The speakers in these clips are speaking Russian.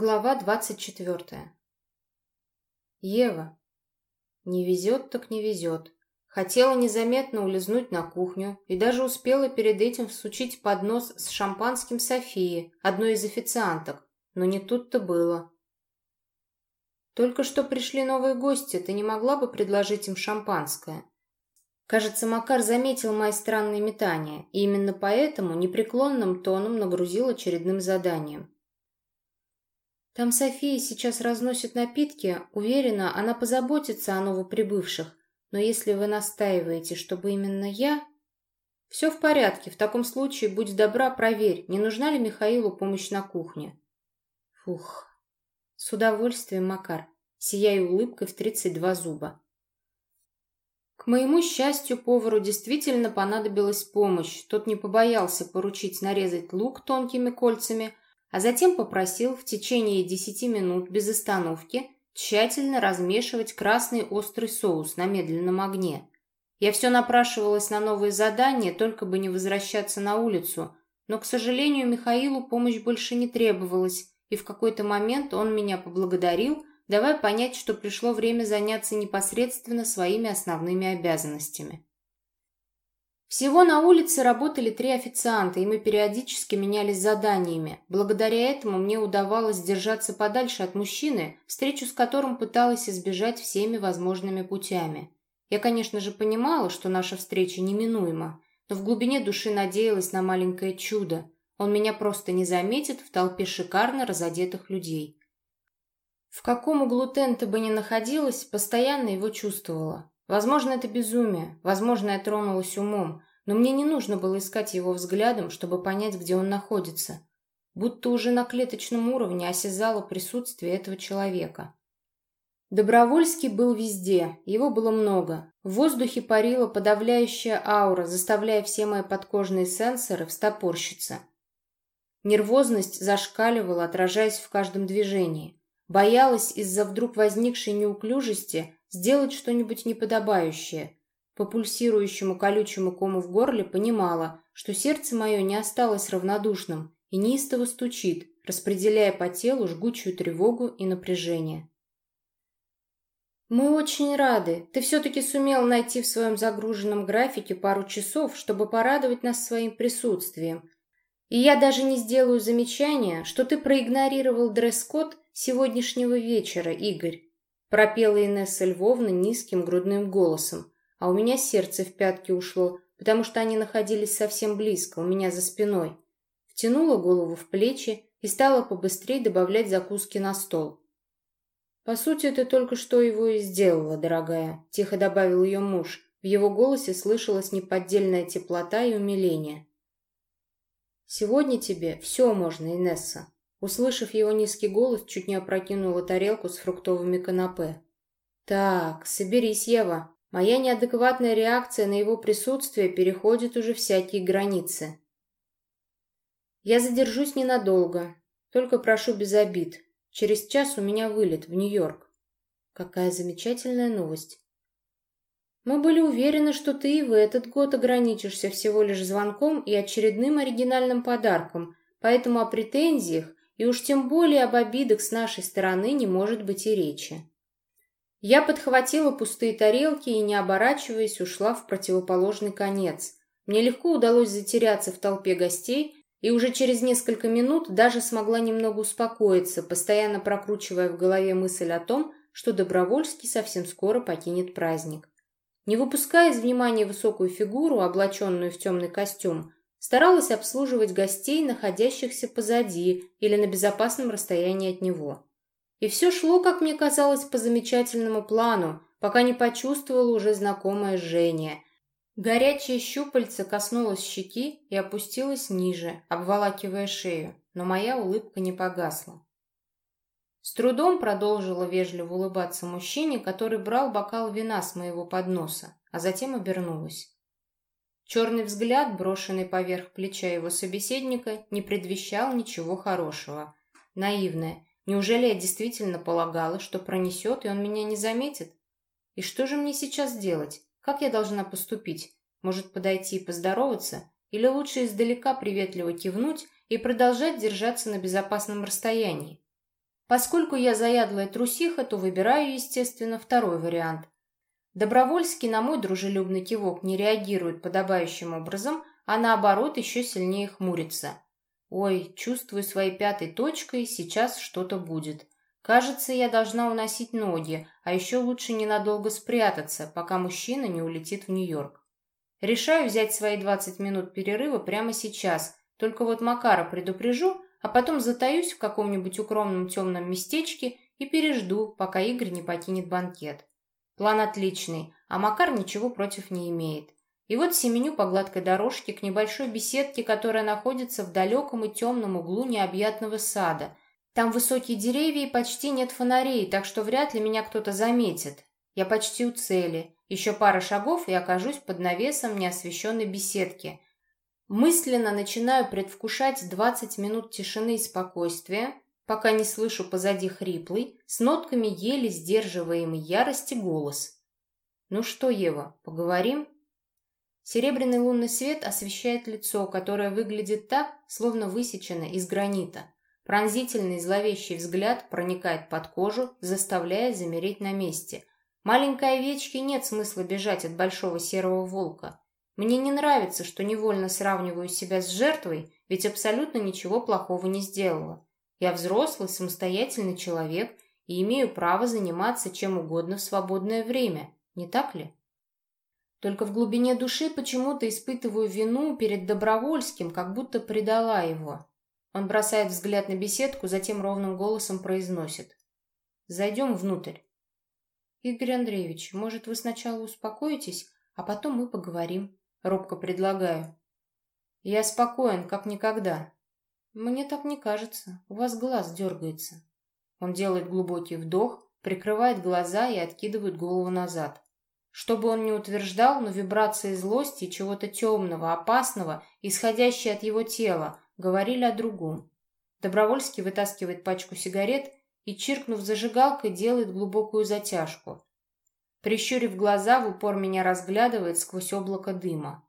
Глава двадцать четвертая. Ева. Не везет, так не везет. Хотела незаметно улизнуть на кухню и даже успела перед этим всучить поднос с шампанским Софии, одной из официанток, но не тут-то было. Только что пришли новые гости, ты не могла бы предложить им шампанское? Кажется, Макар заметил мои странные метания, и именно поэтому непреклонным тоном нагрузил очередным заданием. Там София сейчас разносит напитки. Уверена, она позаботится о новоприбывших. Но если вы настаиваете, чтобы именно я... Все в порядке. В таком случае, будь добра, проверь, не нужна ли Михаилу помощь на кухне. Фух. С удовольствием, Макар. Сияя улыбкой в тридцать два зуба. К моему счастью, повару действительно понадобилась помощь. Тот не побоялся поручить нарезать лук тонкими кольцами, а затем попросил в течение десяти минут без остановки тщательно размешивать красный острый соус на медленном огне. Я все напрашивалась на новые задания, только бы не возвращаться на улицу, но, к сожалению, Михаилу помощь больше не требовалась, и в какой-то момент он меня поблагодарил, давая понять, что пришло время заняться непосредственно своими основными обязанностями. Всего на улице работали три официанта, и мы периодически менялись заданиями. Благодаря этому мне удавалось держаться подальше от мужчины, встречу с которым пыталась избежать всеми возможными путями. Я, конечно же, понимала, что наша встреча неминуема, но в глубине души надеялась на маленькое чудо. Он меня просто не заметит в толпе шикарно разодетых людей. В каком углу тента бы ни находилась, постоянно его чувствовала. Возможно, это безумие, возможно, я тронулась умом, но мне не нужно было искать его взглядом, чтобы понять, где он находится. Будто уже на клеточном уровне осязала присутствие этого человека. Добровольский был везде, его было много. В воздухе парила подавляющая аура, заставляя все мои подкожные сенсоры встопорщиться. Нервозность зашкаливала, отражаясь в каждом движении. Боялась из-за вдруг возникшей неуклюжести сделать что-нибудь неподобающее. По пульсирующему колючему кому в горле понимала, что сердце мое не осталось равнодушным и неистово стучит, распределяя по телу жгучую тревогу и напряжение. «Мы очень рады. Ты все-таки сумел найти в своем загруженном графике пару часов, чтобы порадовать нас своим присутствием. И я даже не сделаю замечания, что ты проигнорировал дресс-код сегодняшнего вечера, Игорь пропела Инесса Львовна низким грудным голосом, а у меня сердце в пятки ушло, потому что они находились совсем близко, у меня за спиной. Втянула голову в плечи и стала побыстрее добавлять закуски на стол. «По сути, ты только что его и сделала, дорогая», — тихо добавил ее муж. В его голосе слышалась неподдельная теплота и умиление. «Сегодня тебе все можно, Инесса. Услышав его низкий голос, чуть не опрокинула тарелку с фруктовыми канапе. «Так, соберись, Ева. Моя неадекватная реакция на его присутствие переходит уже всякие границы. Я задержусь ненадолго. Только прошу без обид. Через час у меня вылет в Нью-Йорк. Какая замечательная новость. Мы были уверены, что ты и в этот год ограничишься всего лишь звонком и очередным оригинальным подарком, поэтому о претензиях и уж тем более об обидах с нашей стороны не может быть и речи. Я подхватила пустые тарелки и, не оборачиваясь, ушла в противоположный конец. Мне легко удалось затеряться в толпе гостей, и уже через несколько минут даже смогла немного успокоиться, постоянно прокручивая в голове мысль о том, что Добровольский совсем скоро покинет праздник. Не выпуская из внимания высокую фигуру, облаченную в темный костюм, Старалась обслуживать гостей, находящихся позади или на безопасном расстоянии от него. И все шло, как мне казалось, по замечательному плану, пока не почувствовала уже знакомое жжение. Горячее щупальце коснулось щеки и опустилось ниже, обволакивая шею, но моя улыбка не погасла. С трудом продолжила вежливо улыбаться мужчине, который брал бокал вина с моего подноса, а затем обернулась. Черный взгляд, брошенный поверх плеча его собеседника, не предвещал ничего хорошего. Наивная. Неужели я действительно полагала, что пронесет, и он меня не заметит? И что же мне сейчас делать? Как я должна поступить? Может, подойти и поздороваться? Или лучше издалека приветливо кивнуть и продолжать держаться на безопасном расстоянии? Поскольку я заядлая трусиха, то выбираю, естественно, второй вариант. Добровольский на мой дружелюбный кивок не реагирует подобающим образом, а наоборот еще сильнее хмурится. Ой, чувствую своей пятой точкой, сейчас что-то будет. Кажется, я должна уносить ноги, а еще лучше ненадолго спрятаться, пока мужчина не улетит в Нью-Йорк. Решаю взять свои 20 минут перерыва прямо сейчас, только вот Макара предупрежу, а потом затаюсь в каком-нибудь укромном темном местечке и пережду, пока Игорь не покинет банкет. План отличный, а Макар ничего против не имеет. И вот семеню по гладкой дорожке к небольшой беседке, которая находится в далеком и темном углу необъятного сада. Там высокие деревья и почти нет фонарей, так что вряд ли меня кто-то заметит. Я почти у цели. Еще пара шагов и окажусь под навесом неосвещенной беседки. Мысленно начинаю предвкушать 20 минут тишины и спокойствия, пока не слышу позади хриплый, с нотками еле сдерживаемой ярости голос. «Ну что, Ева, поговорим?» Серебряный лунный свет освещает лицо, которое выглядит так, словно высечено из гранита. Пронзительный зловещий взгляд проникает под кожу, заставляя замереть на месте. Маленькой овечке нет смысла бежать от большого серого волка. Мне не нравится, что невольно сравниваю себя с жертвой, ведь абсолютно ничего плохого не сделала. Я взрослый, самостоятельный человек и имею право заниматься чем угодно в свободное время, не так ли? Только в глубине души почему-то испытываю вину перед Добровольским, как будто предала его. Он бросает взгляд на беседку, затем ровным голосом произносит. «Зайдем внутрь». «Игорь Андреевич, может, вы сначала успокоитесь, а потом мы поговорим?» Робко предлагаю. «Я спокоен, как никогда». «Мне так не кажется. У вас глаз дергается». Он делает глубокий вдох, прикрывает глаза и откидывает голову назад. Что бы он ни утверждал, но вибрации злости чего-то темного, опасного, исходящие от его тела, говорили о другом. Добровольский вытаскивает пачку сигарет и, чиркнув зажигалкой, делает глубокую затяжку. Прищурив глаза, в упор меня разглядывает сквозь облако дыма.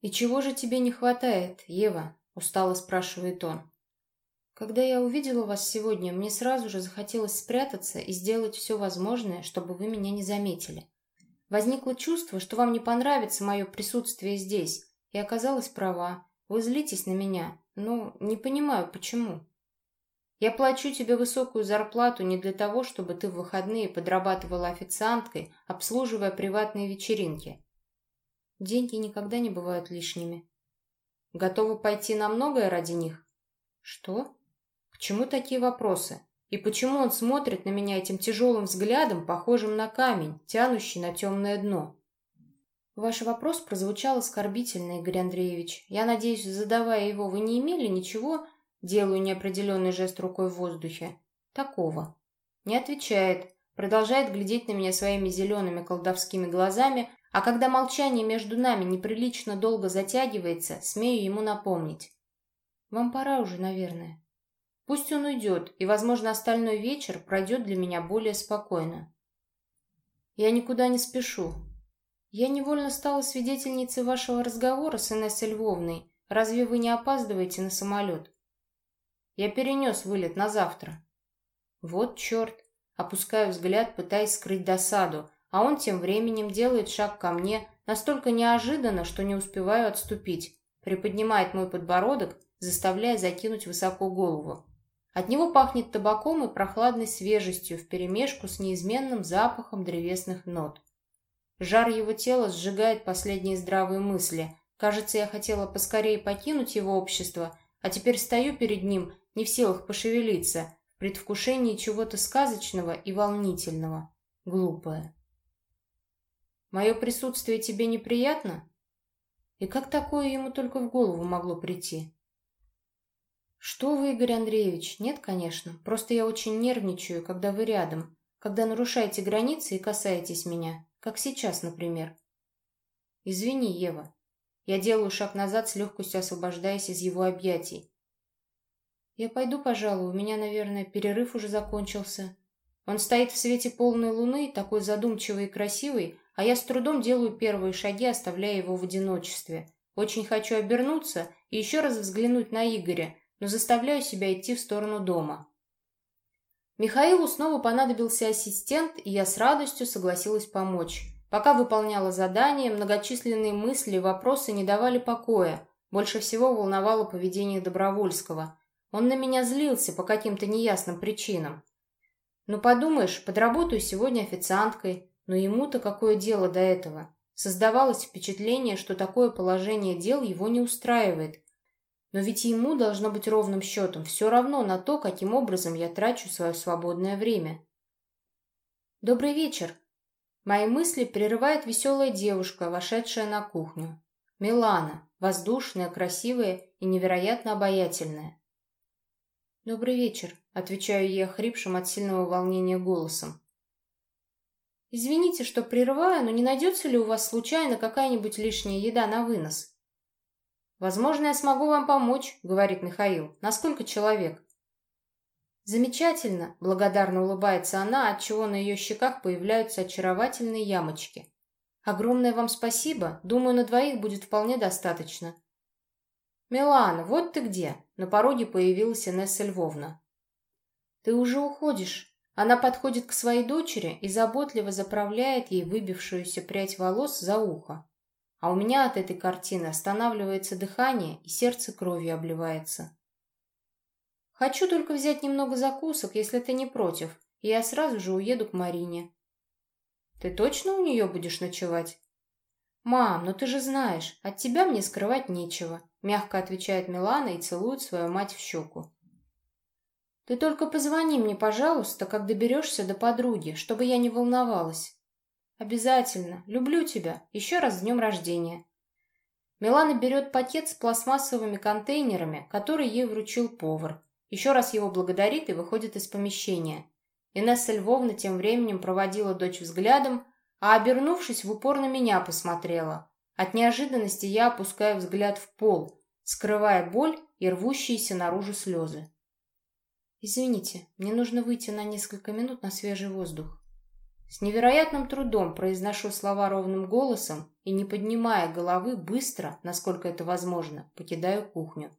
«И чего же тебе не хватает, Ева?» – устало спрашивает он. «Когда я увидела вас сегодня, мне сразу же захотелось спрятаться и сделать все возможное, чтобы вы меня не заметили. Возникло чувство, что вам не понравится мое присутствие здесь, и оказалась права. Вы злитесь на меня, но не понимаю, почему. Я плачу тебе высокую зарплату не для того, чтобы ты в выходные подрабатывала официанткой, обслуживая приватные вечеринки. Деньги никогда не бывают лишними. Готова пойти на многое ради них? Что? К чему такие вопросы? И почему он смотрит на меня этим тяжелым взглядом, похожим на камень, тянущий на темное дно? Ваш вопрос прозвучал оскорбительно, Игорь Андреевич. Я надеюсь, задавая его, вы не имели ничего, делаю неопределенный жест рукой в воздухе, такого. Не отвечает, продолжает глядеть на меня своими зелеными колдовскими глазами, а когда молчание между нами неприлично долго затягивается, смею ему напомнить. Вам пора уже, наверное. Пусть он уйдет, и, возможно, остальной вечер пройдет для меня более спокойно. Я никуда не спешу. Я невольно стала свидетельницей вашего разговора с Инессой Львовной. Разве вы не опаздываете на самолет? Я перенес вылет на завтра. Вот черт. Опускаю взгляд, пытаясь скрыть досаду, а он тем временем делает шаг ко мне настолько неожиданно, что не успеваю отступить. Приподнимает мой подбородок, заставляя закинуть высоко голову. От него пахнет табаком и прохладной свежестью вперемешку с неизменным запахом древесных нот. Жар его тела сжигает последние здравые мысли. Кажется, я хотела поскорее покинуть его общество, а теперь стою перед ним, не в силах пошевелиться, в предвкушении чего-то сказочного и волнительного. Глупое. Мое присутствие тебе неприятно? И как такое ему только в голову могло прийти? «Что вы, Игорь Андреевич? Нет, конечно. Просто я очень нервничаю, когда вы рядом, когда нарушаете границы и касаетесь меня, как сейчас, например». «Извини, Ева». Я делаю шаг назад с легкостью освобождаясь из его объятий. «Я пойду, пожалуй, у меня, наверное, перерыв уже закончился». Он стоит в свете полной луны, такой задумчивый и красивый, а я с трудом делаю первые шаги, оставляя его в одиночестве. Очень хочу обернуться и еще раз взглянуть на Игоря, но заставляю себя идти в сторону дома. Михаилу снова понадобился ассистент, и я с радостью согласилась помочь. Пока выполняла задание, многочисленные мысли и вопросы не давали покоя. Больше всего волновало поведение Добровольского. Он на меня злился по каким-то неясным причинам. Ну, подумаешь, подработаю сегодня официанткой, но ему-то какое дело до этого? Создавалось впечатление, что такое положение дел его не устраивает, но ведь ему должно быть ровным счетом все равно на то, каким образом я трачу свое свободное время. «Добрый вечер!» Мои мысли прерывает веселая девушка, вошедшая на кухню. Милана, воздушная, красивая и невероятно обаятельная. «Добрый вечер», — отвечаю ей хрипшим от сильного волнения голосом. «Извините, что прерываю, но не найдется ли у вас случайно какая-нибудь лишняя еда на вынос?» «Возможно, я смогу вам помочь», — говорит Михаил. «На сколько человек?» «Замечательно», — благодарно улыбается она, отчего на ее щеках появляются очаровательные ямочки. «Огромное вам спасибо. Думаю, на двоих будет вполне достаточно». «Милана, вот ты где!» На пороге появилась Инесса Львовна. «Ты уже уходишь». Она подходит к своей дочери и заботливо заправляет ей выбившуюся прядь волос за ухо. А у меня от этой картины останавливается дыхание и сердце кровью обливается. Хочу только взять немного закусок, если ты не против, и я сразу же уеду к Марине. Ты точно у нее будешь ночевать? Мам, ну ты же знаешь, от тебя мне скрывать нечего, мягко отвечает Милана и целует свою мать в щеку. Ты только позвони мне, пожалуйста, как доберешься до подруги, чтобы я не волновалась. «Обязательно. Люблю тебя. Еще раз с днем рождения». Милана берет пакет с пластмассовыми контейнерами, который ей вручил повар. Еще раз его благодарит и выходит из помещения. Инесса Львовна тем временем проводила дочь взглядом, а, обернувшись, в упор на меня посмотрела. От неожиданности я опускаю взгляд в пол, скрывая боль и рвущиеся наружу слезы. «Извините, мне нужно выйти на несколько минут на свежий воздух». С невероятным трудом произношу слова ровным голосом и, не поднимая головы, быстро, насколько это возможно, покидаю кухню.